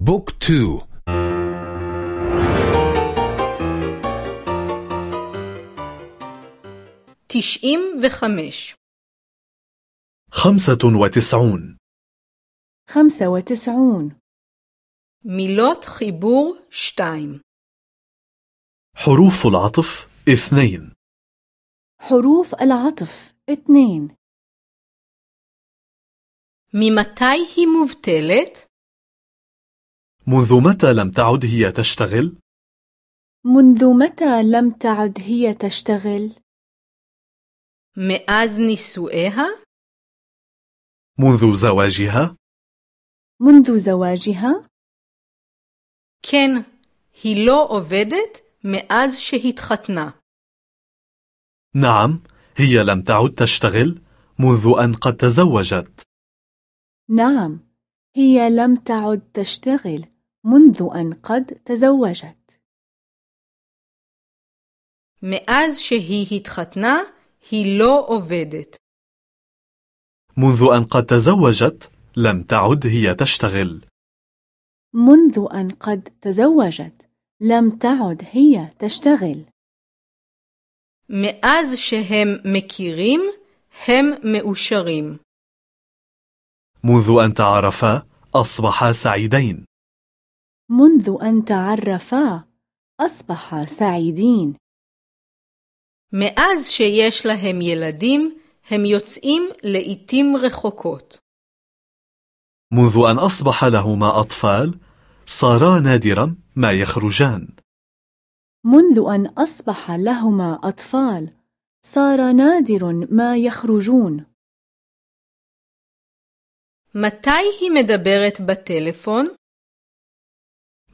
book two. תשעים וחמש خمسة وتسعون. خمسة وتسعون. מילות חיבור שתיים حروف العطف اثنين. حروف العطف اثنين. ممتاي هي مفتلت؟ منذ متى لم تعد هي تشتغل؟ منذ متى لم تعد هي تشتغل؟ מאז נישואיה? منذ زواجها؟ منذ زواجها؟ כן, היא לא עובדת מאז שהתחתנה. نعم هي لم تعد تشتغل منذ أن قد تزوجت نعم هي لم تعد تشتغل منذ أن قد تزوجت מאז שהיא התחתנה, היא לא עובדת. منذ أن قد تزوجت لم تعد هي تشتغل منذ أن قد تزوجت لم تعد هي تشتغل מאז שהם מכירים, הם מאושרים. منذ أن تعرفا أصبحا سعيدين منذ أن تعرفا أصبحا سعيدين מאז שיש להם ילדים, הם יוצאים לעתים רחוקות. منذ أن أصبح لهما أطفال صارا نادرا ما يخرجان منذ أن أصبح لهما أطفال صار نادر ما يخرجون מתי היא מדברת בטלפון?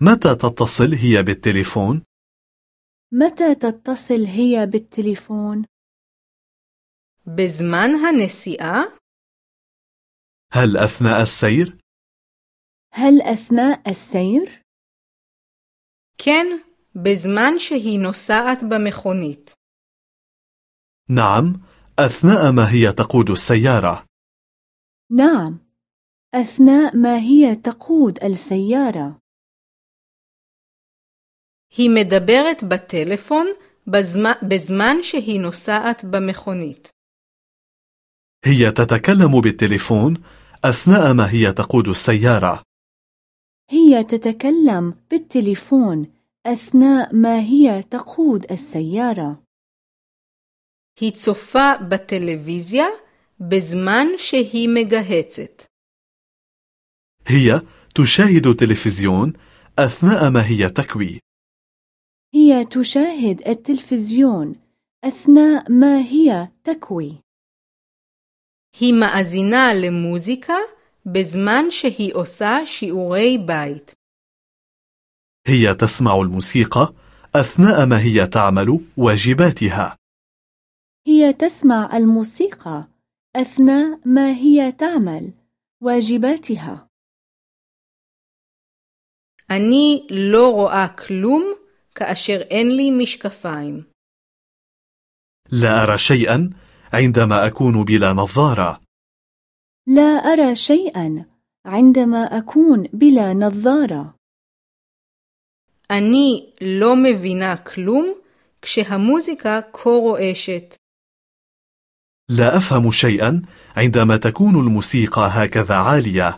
متى تتصل هي بالتليفون؟ متى تتصل هي بالتليفون؟ بزمان هنسيئة؟ هل أثناء السير؟ هل أثناء السير؟ كان بزمان شهي نساءت بمخونيت نعم أثناء ما هي تقود السيارة نعم أثناء ما هي تقود السيارة היא מדברת בטלפון בזמן, בזמן שהיא נוסעת במכונית. هي تتكلم بالتليفون أثناء ما هي تقود السيارة هي تتكلم بالتليفون أثناء ما هي تقود السيارة היא צופה בטלוויזיה בזמן שהיא מגהצת. هي تشاهد تلفزيون أثناء ما هي تكوي هي تشاهد التلفزيون أثناء ما هي تكوي היא מאזינה למוזיקה בזמן שהיא עושה שיעורי בית. هي تسمع الموسيقى أثناء ما هي تعمل واجباتها هي تسمع الموسيقى أثناء ما هي تعمل واجباتها אני לא רואה כלום כאשר אין לי משקפיים. لا أرى شيئا عندما أكون بلا نظارة لا أرى شيئا عندما أكون بلا نظارة אני לא מבינה כלום כשהמוזיקה כה רועשת. لا أفهم شيئا عندما تكون الموسيقى هكذا عالية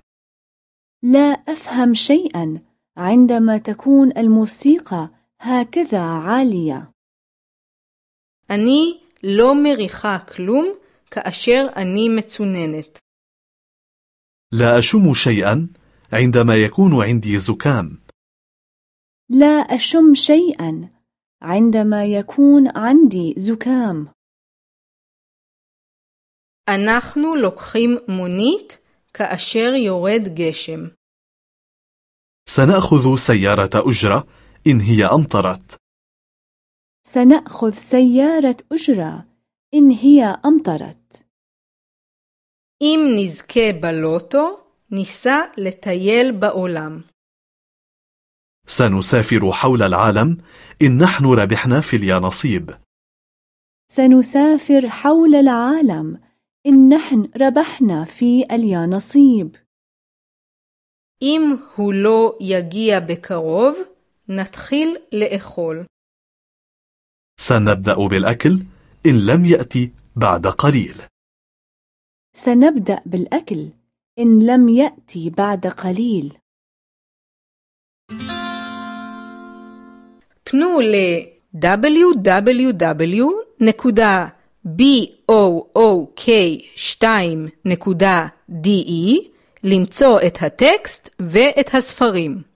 لا أفهم شيئا عندما تكون الموسيقى هكذا عالية אני לא מריחה כלום כאשר אני מצוננת. لا أشم شيئا عندما يكون عندي زكام لا أشم شيئا عندما يكون عندي زكام אנחנו לוקחים מונית כאשר יורד גשם. سنأخذ سيارة أجرة إن هي أمطرت سنأخذ سيارة أجرة إن هي أمطرت אם נזכה בלוטו, ניסע לטייל בעולם. سنسافر حول العالم إن نحن ربحنا في اليانصيب سنسافر حول العالم إن نحن ربحنا في اليانصيب אם הוא לא יגיע בקרוב, נתחיל לאכול. سنبدأ بالأكل إن لم يأتي بعد قليل سنبدأ بالأكل إن لم يأتي بعد قليل פנו ל-www.book2.de למצוא את הטקסט ואת הספרים.